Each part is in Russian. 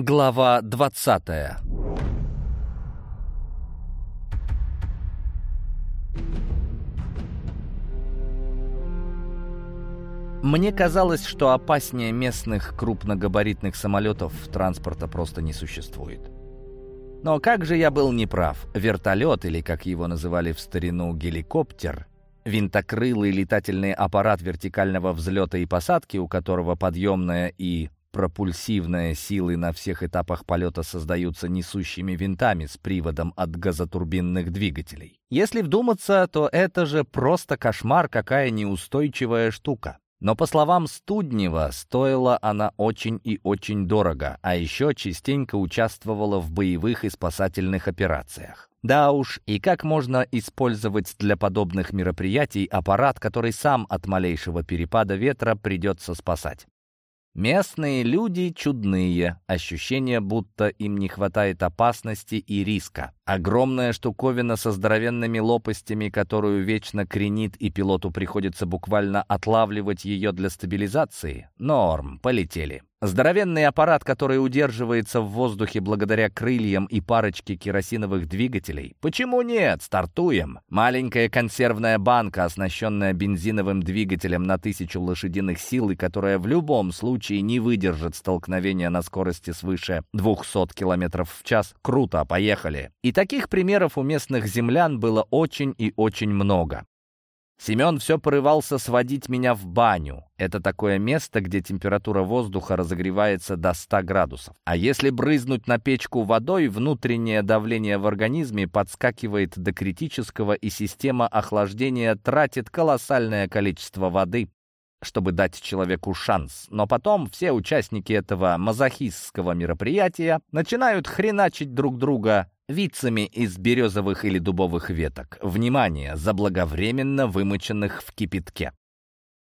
Глава двадцатая Мне казалось, что опаснее местных крупногабаритных самолетов транспорта просто не существует. Но как же я был неправ. Вертолет, или как его называли в старину геликоптер, винтокрылый летательный аппарат вертикального взлета и посадки, у которого подъемная и пропульсивные силы на всех этапах полета создаются несущими винтами с приводом от газотурбинных двигателей. Если вдуматься, то это же просто кошмар, какая неустойчивая штука. Но, по словам Студнева, стоила она очень и очень дорого, а еще частенько участвовала в боевых и спасательных операциях. Да уж, и как можно использовать для подобных мероприятий аппарат, который сам от малейшего перепада ветра придется спасать? Местные люди чудные, ощущение, будто им не хватает опасности и риска. Огромная штуковина со здоровенными лопастями, которую вечно кренит, и пилоту приходится буквально отлавливать ее для стабилизации. Норм, полетели. Здоровенный аппарат, который удерживается в воздухе благодаря крыльям и парочке керосиновых двигателей. Почему нет? Стартуем. Маленькая консервная банка, оснащенная бензиновым двигателем на тысячу лошадиных сил и которая в любом случае не выдержит столкновения на скорости свыше 200 км в час. Круто, поехали. И таких примеров у местных землян было очень и очень много. Семен все порывался сводить меня в баню. Это такое место, где температура воздуха разогревается до 100 градусов. А если брызнуть на печку водой, внутреннее давление в организме подскакивает до критического, и система охлаждения тратит колоссальное количество воды, чтобы дать человеку шанс. Но потом все участники этого мазохистского мероприятия начинают хреначить друг друга вицами из березовых или дубовых веток. Внимание, заблаговременно вымоченных в кипятке.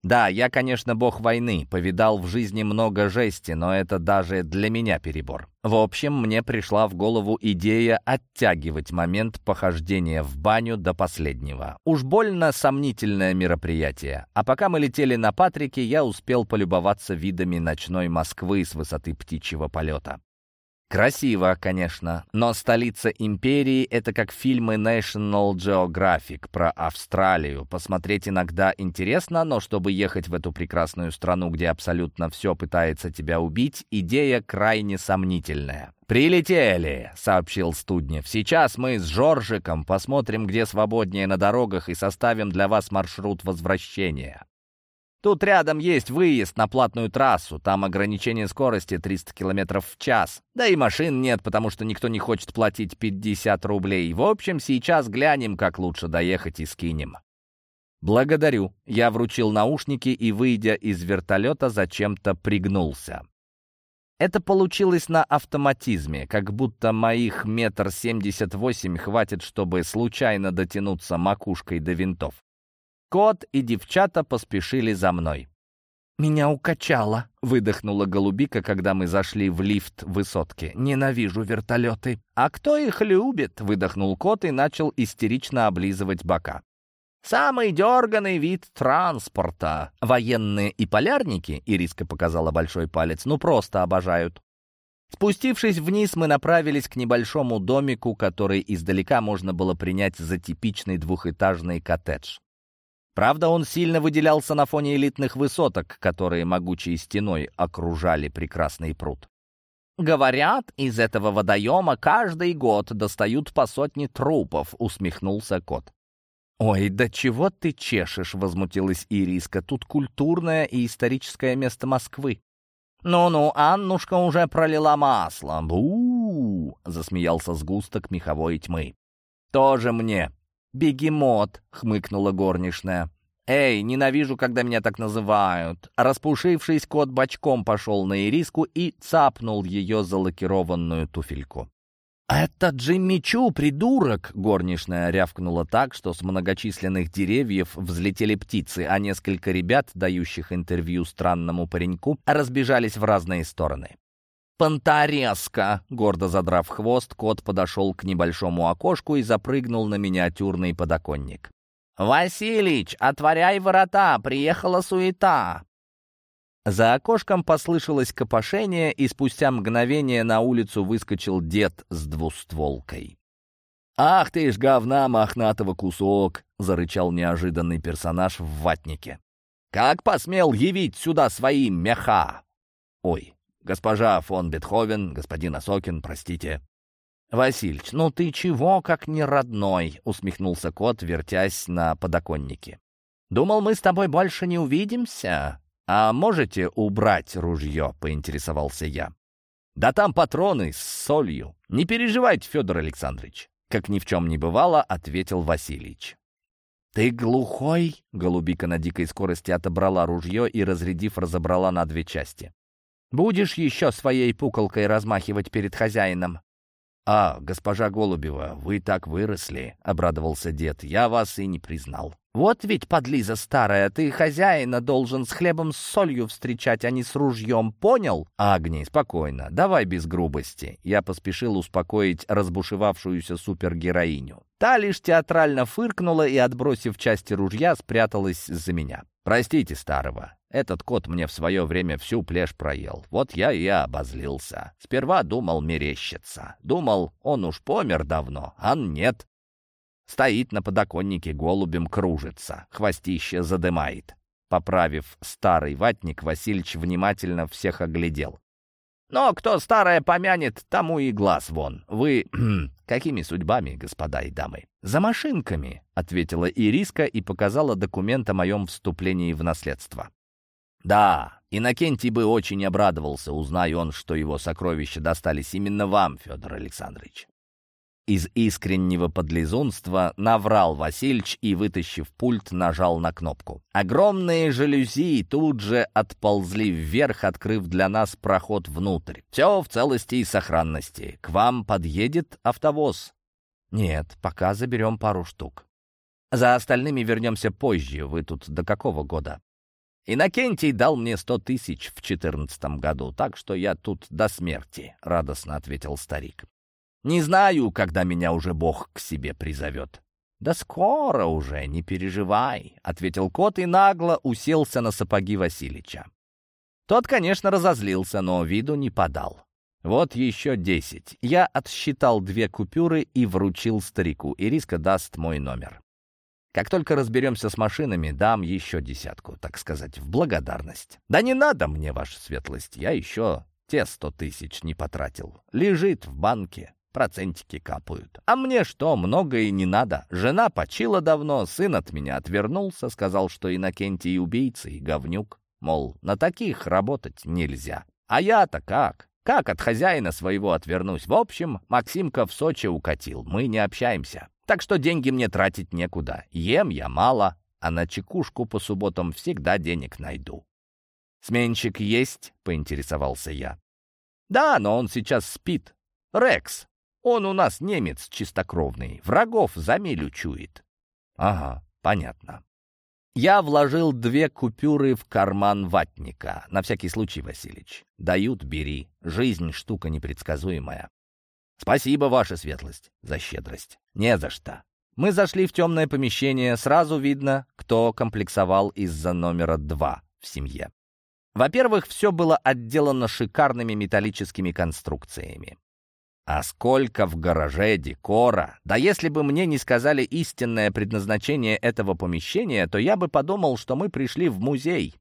Да, я, конечно, бог войны, повидал в жизни много жести, но это даже для меня перебор. В общем, мне пришла в голову идея оттягивать момент похождения в баню до последнего. Уж больно сомнительное мероприятие. А пока мы летели на Патрике, я успел полюбоваться видами ночной Москвы с высоты птичьего полета. Красиво, конечно, но столица империи — это как фильмы National Geographic про Австралию. Посмотреть иногда интересно, но чтобы ехать в эту прекрасную страну, где абсолютно все пытается тебя убить, идея крайне сомнительная. «Прилетели», — сообщил Студнев. «Сейчас мы с Жоржиком посмотрим, где свободнее на дорогах и составим для вас маршрут возвращения». Тут рядом есть выезд на платную трассу, там ограничение скорости 300 км в час. Да и машин нет, потому что никто не хочет платить 50 рублей. В общем, сейчас глянем, как лучше доехать и скинем. «Благодарю». Я вручил наушники и, выйдя из вертолета, зачем-то пригнулся. Это получилось на автоматизме, как будто моих метр семьдесят восемь хватит, чтобы случайно дотянуться макушкой до винтов. Кот и девчата поспешили за мной. «Меня укачало», — выдохнула голубика, когда мы зашли в лифт высотки. «Ненавижу вертолеты». «А кто их любит?» — выдохнул кот и начал истерично облизывать бока. «Самый дерганный вид транспорта. Военные и полярники, — Ириска показала большой палец, — ну просто обожают. Спустившись вниз, мы направились к небольшому домику, который издалека можно было принять за типичный двухэтажный коттедж. Правда, он сильно выделялся на фоне элитных высоток, которые могучей стеной окружали прекрасный пруд. «Говорят, из этого водоема каждый год достают по сотне трупов», — усмехнулся кот. «Ой, да чего ты чешешь?» — возмутилась Ириска. «Тут культурное и историческое место Москвы». «Ну-ну, Аннушка уже пролила масло». «Бу!» — засмеялся сгусток меховой тьмы. «Тоже мне «Бегемот», — хмыкнула горничная. «Эй, ненавижу, когда меня так называют!» Распушившись, кот бочком пошел на ириску и цапнул ее за лакированную туфельку. «Это Джимми Чу, придурок!» — горничная рявкнула так, что с многочисленных деревьев взлетели птицы, а несколько ребят, дающих интервью странному пареньку, разбежались в разные стороны. «Понторезка!» Гордо задрав хвост, кот подошел к небольшому окошку и запрыгнул на миниатюрный подоконник. «Василич, отворяй ворота! Приехала суета!» За окошком послышалось копошение, и спустя мгновение на улицу выскочил дед с двустволкой. «Ах ты ж говна мохнатого кусок!» — зарычал неожиданный персонаж в ватнике. «Как посмел явить сюда свои меха?» «Ой, госпожа фон Бетховен, господин Осокин, простите». «Васильич, ну ты чего, как не родной?» — усмехнулся кот, вертясь на подоконнике. «Думал, мы с тобой больше не увидимся?» «А можете убрать ружье?» — поинтересовался я. «Да там патроны с солью. Не переживайте, Федор Александрович». Как ни в чем не бывало, ответил Васильич. «Ты глухой?» — голубика на дикой скорости отобрала ружье и, разрядив, разобрала на две части. «Будешь еще своей пуколкой размахивать перед хозяином?» «А, госпожа Голубева, вы так выросли», — обрадовался дед. «Я вас и не признал». «Вот ведь, подлиза старая, ты хозяина должен с хлебом с солью встречать, а не с ружьем, понял?» «Агни, спокойно, давай без грубости». Я поспешил успокоить разбушевавшуюся супергероиню. Та лишь театрально фыркнула и, отбросив части ружья, спряталась за меня. «Простите старого, этот кот мне в свое время всю плешь проел. Вот я и обозлился. Сперва думал мерещиться. Думал, он уж помер давно, а нет. Стоит на подоконнике, голубем кружится, хвостище задымает. Поправив старый ватник, Васильич внимательно всех оглядел. «Но кто старое помянет, тому и глаз вон. Вы какими судьбами, господа и дамы?» «За машинками», — ответила Ириска и показала документ о моем вступлении в наследство. «Да, Иннокентий бы очень обрадовался, узнай он, что его сокровища достались именно вам, Федор Александрович. Из искреннего подлизунства наврал Васильич и, вытащив пульт, нажал на кнопку. Огромные жалюзи тут же отползли вверх, открыв для нас проход внутрь. Все в целости и сохранности. К вам подъедет автовоз? Нет, пока заберем пару штук. За остальными вернемся позже. Вы тут до какого года? Иннокентий дал мне сто тысяч в четырнадцатом году, так что я тут до смерти, — радостно ответил старик. Не знаю, когда меня уже Бог к себе призовет». «Да скоро уже, не переживай», — ответил кот и нагло уселся на сапоги Василича. Тот, конечно, разозлился, но виду не подал. «Вот еще десять. Я отсчитал две купюры и вручил старику. Ириска даст мой номер. Как только разберемся с машинами, дам еще десятку, так сказать, в благодарность. Да не надо мне, ваша светлость, я еще те сто тысяч не потратил. Лежит в банке процентики капают. А мне что, много и не надо. Жена почила давно, сын от меня отвернулся, сказал, что Иннокентий убийца и говнюк. Мол, на таких работать нельзя. А я-то как? Как от хозяина своего отвернусь? В общем, Максимка в Сочи укатил, мы не общаемся. Так что деньги мне тратить некуда. Ем я мало, а на чекушку по субботам всегда денег найду. «Сменщик есть?» — поинтересовался я. «Да, но он сейчас спит. Рекс, он у нас немец чистокровный, врагов за милю чует. Ага, понятно. Я вложил две купюры в карман ватника. На всякий случай, Василич. Дают, бери. Жизнь штука непредсказуемая. Спасибо, ваша светлость, за щедрость. Не за что. Мы зашли в темное помещение. Сразу видно, кто комплексовал из-за номера два в семье. Во-первых, все было отделано шикарными металлическими конструкциями. А сколько в гараже декора! Да если бы мне не сказали истинное предназначение этого помещения, то я бы подумал, что мы пришли в музей.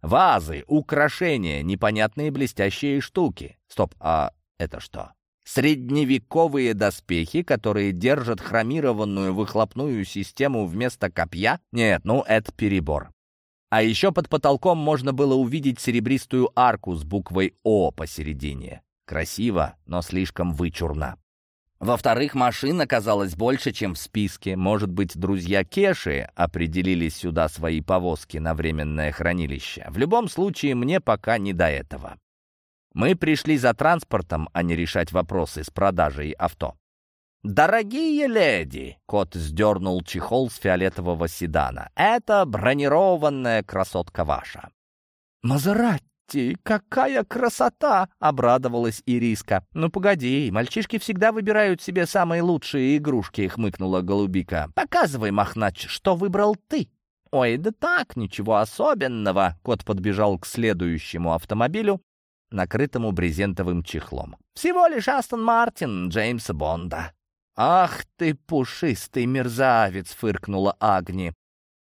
Вазы, украшения, непонятные блестящие штуки. Стоп, а это что? Средневековые доспехи, которые держат хромированную выхлопную систему вместо копья? Нет, ну это перебор. А еще под потолком можно было увидеть серебристую арку с буквой «О» посередине. Красиво, но слишком вычурно. Во-вторых, машин оказалось больше, чем в списке. Может быть, друзья Кеши определили сюда свои повозки на временное хранилище. В любом случае, мне пока не до этого. Мы пришли за транспортом, а не решать вопросы с продажей авто. «Дорогие леди!» — кот сдернул чехол с фиолетового седана. «Это бронированная красотка ваша». «Мазерати!» «Ти, какая красота!» — обрадовалась Ириска. «Ну, погоди, мальчишки всегда выбирают себе самые лучшие игрушки», — хмыкнула Голубика. «Показывай, Мохнач, что выбрал ты». «Ой, да так, ничего особенного!» Кот подбежал к следующему автомобилю, накрытому брезентовым чехлом. «Всего лишь Астон Мартин Джеймса Бонда». «Ах ты, пушистый мерзавец!» — фыркнула Агни.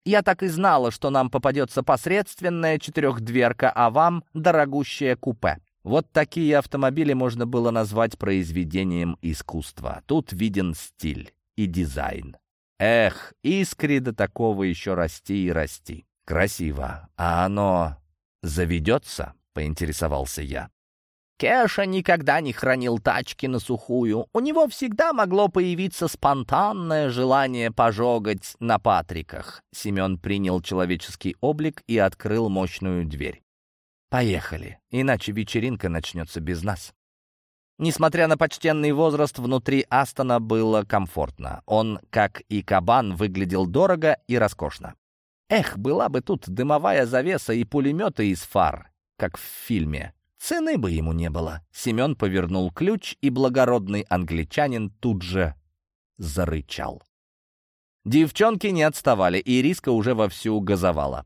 «Я так и знала, что нам попадется посредственная четырехдверка, а вам — дорогущее купе». Вот такие автомобили можно было назвать произведением искусства. Тут виден стиль и дизайн. Эх, искре до такого еще расти и расти. Красиво. А оно заведется? Поинтересовался я. Кеша никогда не хранил тачки на сухую. У него всегда могло появиться спонтанное желание пожогать на Патриках. Семен принял человеческий облик и открыл мощную дверь. «Поехали, иначе вечеринка начнется без нас». Несмотря на почтенный возраст, внутри Астона было комфортно. Он, как и кабан, выглядел дорого и роскошно. Эх, была бы тут дымовая завеса и пулеметы из фар, как в фильме. Цены бы ему не было. Семен повернул ключ, и благородный англичанин тут же зарычал. Девчонки не отставали, и Риска уже вовсю газовала.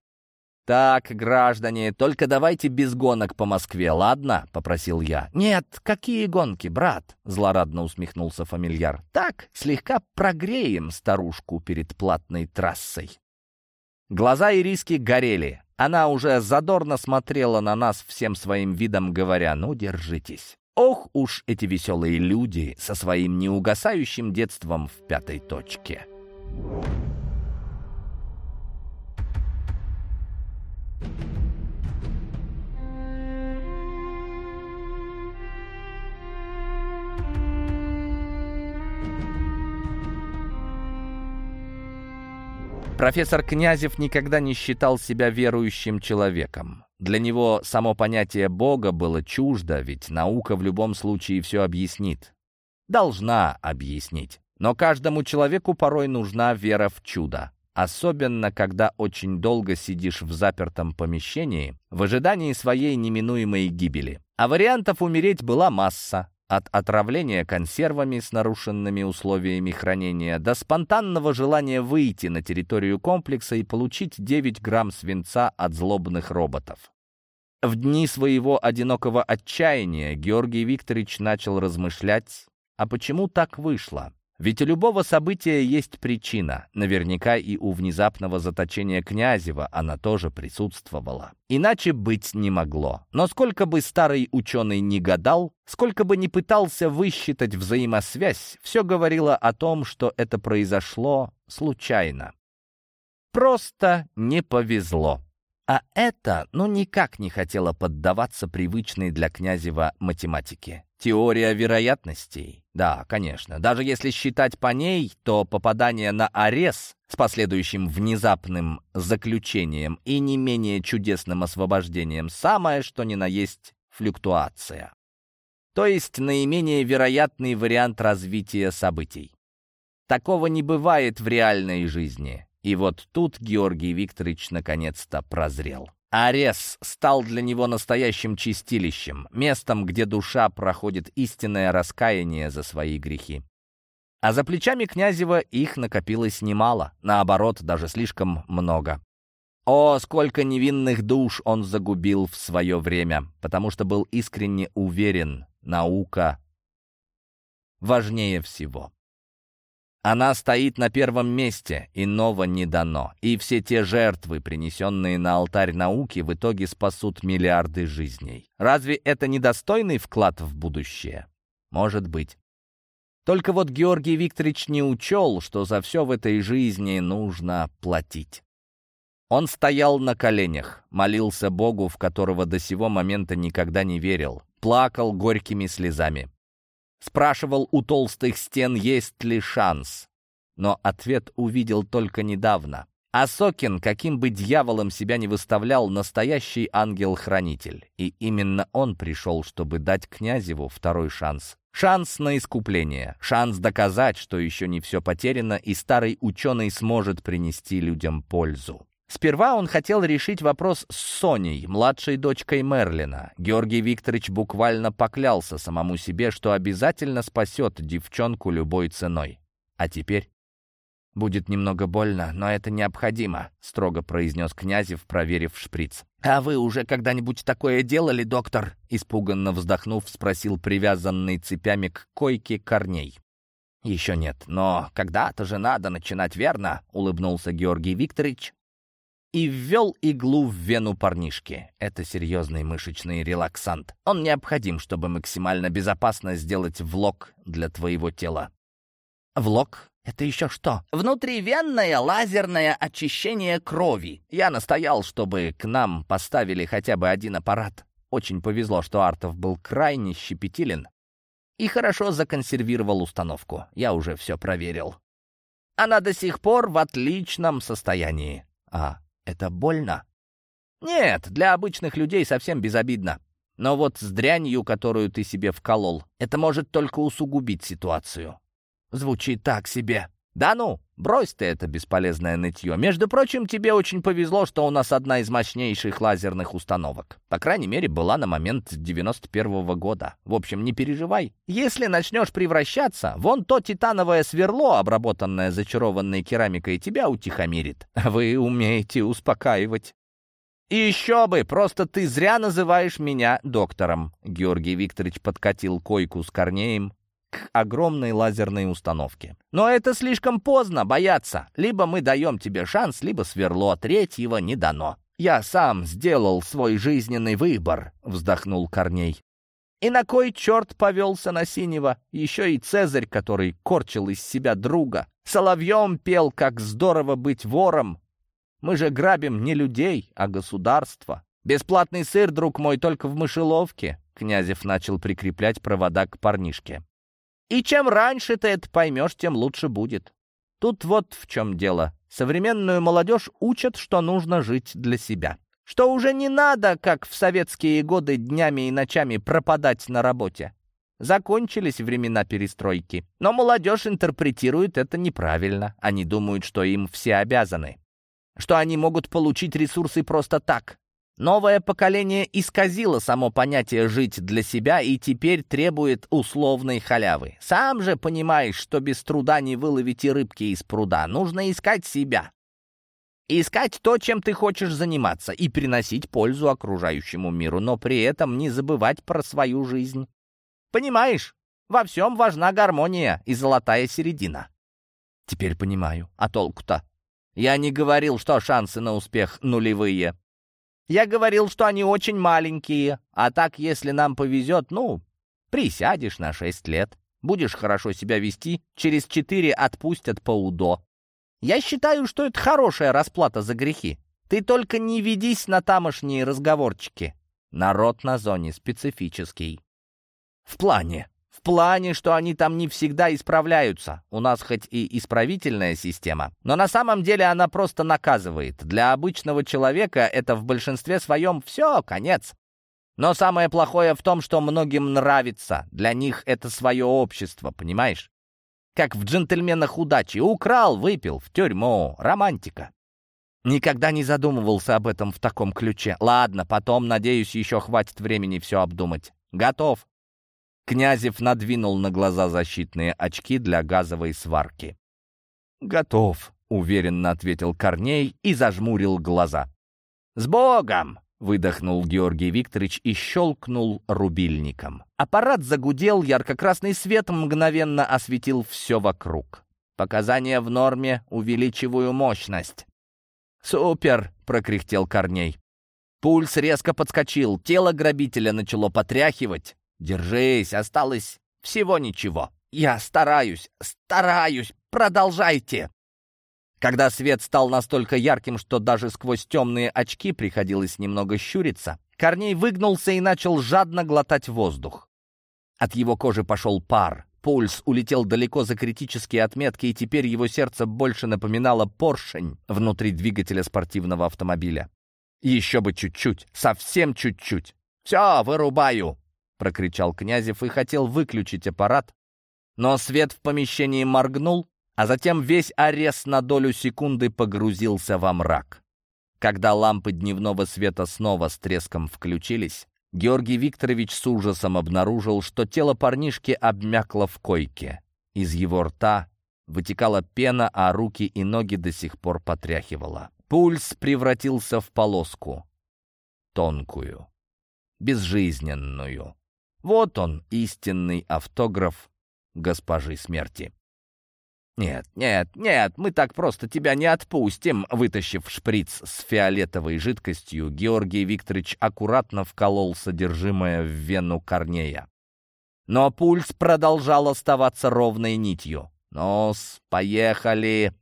«Так, граждане, только давайте без гонок по Москве, ладно?» — попросил я. «Нет, какие гонки, брат?» — злорадно усмехнулся фамильяр. «Так, слегка прогреем старушку перед платной трассой». Глаза Ириски горели. Она уже задорно смотрела на нас всем своим видом, говоря, «Ну, держитесь». Ох уж эти веселые люди со своим неугасающим детством в пятой точке. Профессор Князев никогда не считал себя верующим человеком. Для него само понятие Бога было чуждо, ведь наука в любом случае все объяснит. Должна объяснить. Но каждому человеку порой нужна вера в чудо. Особенно, когда очень долго сидишь в запертом помещении в ожидании своей неминуемой гибели. А вариантов умереть была масса. От отравления консервами с нарушенными условиями хранения до спонтанного желания выйти на территорию комплекса и получить 9 грамм свинца от злобных роботов. В дни своего одинокого отчаяния Георгий Викторович начал размышлять, а почему так вышло? Ведь у любого события есть причина. Наверняка и у внезапного заточения Князева она тоже присутствовала. Иначе быть не могло. Но сколько бы старый ученый не гадал, сколько бы не пытался высчитать взаимосвязь, все говорило о том, что это произошло случайно. Просто не повезло. А это, ну, никак не хотело поддаваться привычной для Князева математике. Теория вероятностей. Да, конечно. Даже если считать по ней, то попадание на арес с последующим внезапным заключением и не менее чудесным освобождением самое, что ни на есть флюктуация. То есть наименее вероятный вариант развития событий. Такого не бывает в реальной жизни. И вот тут Георгий Викторович наконец-то прозрел. Арес стал для него настоящим чистилищем, местом, где душа проходит истинное раскаяние за свои грехи. А за плечами Князева их накопилось немало, наоборот, даже слишком много. О, сколько невинных душ он загубил в свое время, потому что был искренне уверен, наука важнее всего. Она стоит на первом месте, иного не дано. И все те жертвы, принесенные на алтарь науки, в итоге спасут миллиарды жизней. Разве это недостойный вклад в будущее? Может быть. Только вот Георгий Викторович не учел, что за все в этой жизни нужно платить. Он стоял на коленях, молился Богу, в которого до сего момента никогда не верил, плакал горькими слезами. Спрашивал у толстых стен, есть ли шанс. Но ответ увидел только недавно. А Сокин, каким бы дьяволом себя не выставлял, настоящий ангел-хранитель. И именно он пришел, чтобы дать Князеву второй шанс. Шанс на искупление, шанс доказать, что еще не все потеряно, и старый ученый сможет принести людям пользу. Сперва он хотел решить вопрос с Соней, младшей дочкой Мерлина. Георгий Викторович буквально поклялся самому себе, что обязательно спасет девчонку любой ценой. А теперь? «Будет немного больно, но это необходимо», — строго произнес Князев, проверив шприц. «А вы уже когда-нибудь такое делали, доктор?» Испуганно вздохнув, спросил привязанный цепями к койке Корней. «Еще нет, но когда-то же надо начинать, верно?» — улыбнулся Георгий Викторович и ввел иглу в вену парнишки. Это серьезный мышечный релаксант. Он необходим, чтобы максимально безопасно сделать влог для твоего тела. Влог «Это еще что?» «Внутривенное лазерное очищение крови. Я настоял, чтобы к нам поставили хотя бы один аппарат. Очень повезло, что Артов был крайне щепетилен и хорошо законсервировал установку. Я уже все проверил. Она до сих пор в отличном состоянии. А это больно? Нет, для обычных людей совсем безобидно. Но вот с дрянью, которую ты себе вколол, это может только усугубить ситуацию. Звучит так себе. Да ну, брось ты это бесполезное нытье. Между прочим, тебе очень повезло, что у нас одна из мощнейших лазерных установок. По крайней мере, была на момент 91-го года. В общем, не переживай. Если начнешь превращаться, вон то титановое сверло, обработанное зачарованной керамикой, тебя утихомирит. Вы умеете успокаивать. «И еще бы! Просто ты зря называешь меня доктором!» Георгий Викторович подкатил койку с Корнеем, к огромной лазерной установке. Но это слишком поздно бояться. Либо мы даем тебе шанс, либо сверло, третьего не дано. «Я сам сделал свой жизненный выбор», — вздохнул Корней. «И на кой черт повелся на синего? Еще и Цезарь, который корчил из себя друга. Соловьем пел, как здорово быть вором. Мы же грабим не людей, а государство. Бесплатный сыр, друг мой, только в мышеловке». Князев начал прикреплять провода к парнишке. И чем раньше ты это поймешь, тем лучше будет. Тут вот в чем дело. Современную молодежь учат, что нужно жить для себя. Что уже не надо, как в советские годы, днями и ночами пропадать на работе. Закончились времена перестройки. Но молодежь интерпретирует это неправильно. Они думают, что им все обязаны. Что они могут получить ресурсы просто так. Новое поколение исказило само понятие «жить для себя» и теперь требует условной халявы. Сам же понимаешь, что без труда не выловить и рыбки из пруда. Нужно искать себя. Искать то, чем ты хочешь заниматься, и приносить пользу окружающему миру, но при этом не забывать про свою жизнь. Понимаешь? Во всем важна гармония и золотая середина. Теперь понимаю. А толку-то? Я не говорил, что шансы на успех нулевые. Я говорил, что они очень маленькие, а так, если нам повезет, ну, присядешь на шесть лет. Будешь хорошо себя вести, через четыре отпустят по УДО. Я считаю, что это хорошая расплата за грехи. Ты только не ведись на тамошние разговорчики. Народ на зоне специфический. В плане. В плане, что они там не всегда исправляются. У нас хоть и исправительная система, но на самом деле она просто наказывает. Для обычного человека это в большинстве своем все, конец. Но самое плохое в том, что многим нравится. Для них это свое общество, понимаешь? Как в «Джентльменах удачи». Украл, выпил, в тюрьму. Романтика. Никогда не задумывался об этом в таком ключе. Ладно, потом, надеюсь, еще хватит времени все обдумать. Готов. Князев надвинул на глаза защитные очки для газовой сварки. «Готов», — уверенно ответил Корней и зажмурил глаза. «С Богом!» — выдохнул Георгий Викторович и щелкнул рубильником. Аппарат загудел, ярко-красный свет мгновенно осветил все вокруг. Показания в норме, увеличиваю мощность. «Супер!» — прокряхтел Корней. Пульс резко подскочил, тело грабителя начало потряхивать. Держись, осталось всего ничего. Я стараюсь, стараюсь, продолжайте!» Когда свет стал настолько ярким, что даже сквозь темные очки приходилось немного щуриться, Корней выгнулся и начал жадно глотать воздух. От его кожи пошел пар, пульс улетел далеко за критические отметки, и теперь его сердце больше напоминало поршень внутри двигателя спортивного автомобиля. Еще бы чуть-чуть, совсем чуть-чуть. «Все, вырубаю!» — прокричал Князев и хотел выключить аппарат, но свет в помещении моргнул, а затем весь арест на долю секунды погрузился во мрак. Когда лампы дневного света снова с треском включились, Георгий Викторович с ужасом обнаружил, что тело парнишки обмякло в койке. Из его рта Вытекала пена, а руки и ноги до сих пор потряхивала. Пульс превратился в полоску. Тонкую. Безжизненную. Вот он, истинный автограф госпожи смерти. «Нет, нет, нет, мы так просто тебя не отпустим!» Вытащив шприц с фиолетовой жидкостью, Георгий Викторович аккуратно вколол содержимое в вену Корнея. Но пульс продолжал оставаться ровной нитью. «Нос, поехали!»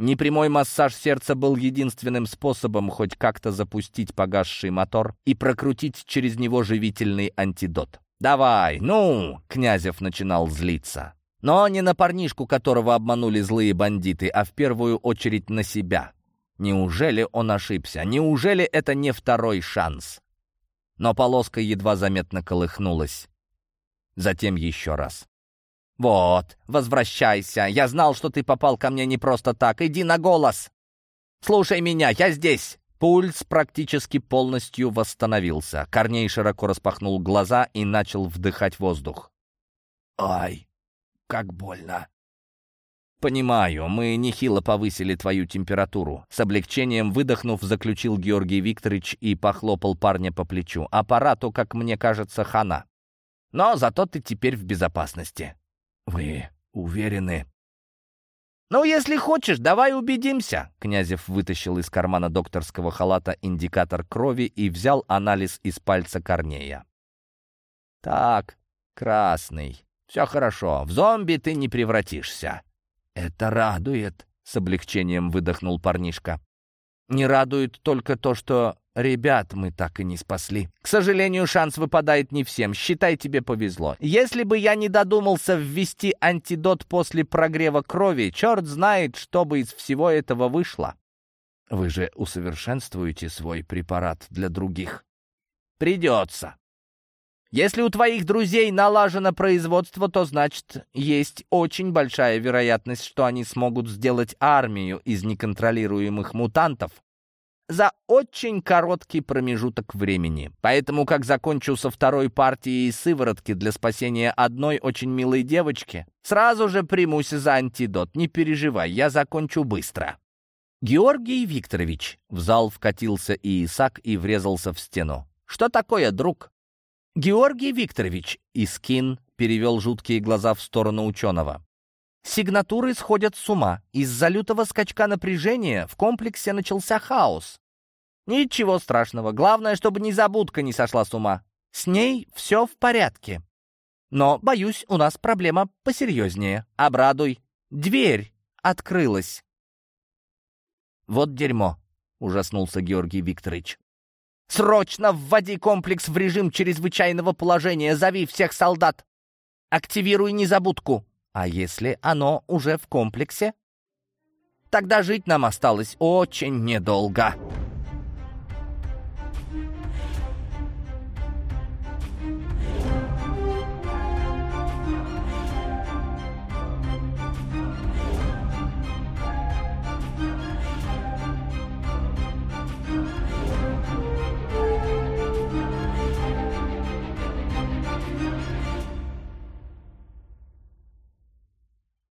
Непрямой массаж сердца был единственным способом хоть как-то запустить погасший мотор и прокрутить через него живительный антидот. «Давай, ну!» — Князев начинал злиться. Но не на парнишку, которого обманули злые бандиты, а в первую очередь на себя. Неужели он ошибся? Неужели это не второй шанс? Но полоска едва заметно колыхнулась. Затем еще раз. «Вот, возвращайся. Я знал, что ты попал ко мне не просто так. Иди на голос. Слушай меня, я здесь». Пульс практически полностью восстановился. Корней широко распахнул глаза и начал вдыхать воздух. «Ай, как больно!» «Понимаю, мы нехило повысили твою температуру». С облегчением выдохнув, заключил Георгий Викторович и похлопал парня по плечу. «Аппарату, как мне кажется, хана. Но зато ты теперь в безопасности». «Вы уверены?» «Ну, если хочешь, давай убедимся!» Князев вытащил из кармана докторского халата индикатор крови и взял анализ из пальца Корнея. «Так, красный. Все хорошо. В зомби ты не превратишься». «Это радует», — с облегчением выдохнул парнишка. «Не радует только то, что Ребят мы так и не спасли. К сожалению, шанс выпадает не всем. Считай, тебе повезло. Если бы я не додумался ввести антидот после прогрева крови, черт знает, что бы из всего этого вышло. Вы же усовершенствуете свой препарат для других. Придется. Если у твоих друзей налажено производство, то значит, есть очень большая вероятность, что они смогут сделать армию из неконтролируемых мутантов, за очень короткий промежуток времени. Поэтому, как закончу со второй партией сыворотки для спасения одной очень милой девочки, сразу же примусь за антидот. Не переживай, я закончу быстро. Георгий Викторович. В зал вкатился и Исаак и врезался в стену. Что такое, друг? Георгий Викторович. Искин перевел жуткие глаза в сторону ученого. Сигнатуры сходят с ума. Из-за лютого скачка напряжения в комплексе начался хаос. Ничего страшного. Главное, чтобы незабудка не сошла с ума. С ней все в порядке. Но, боюсь, у нас проблема посерьезнее. Обрадуй. Дверь открылась. Вот дерьмо, ужаснулся Георгий Викторович. Срочно вводи комплекс в режим чрезвычайного положения. Зови всех солдат. Активируй незабудку. А если оно уже в комплексе? Тогда жить нам осталось очень недолго.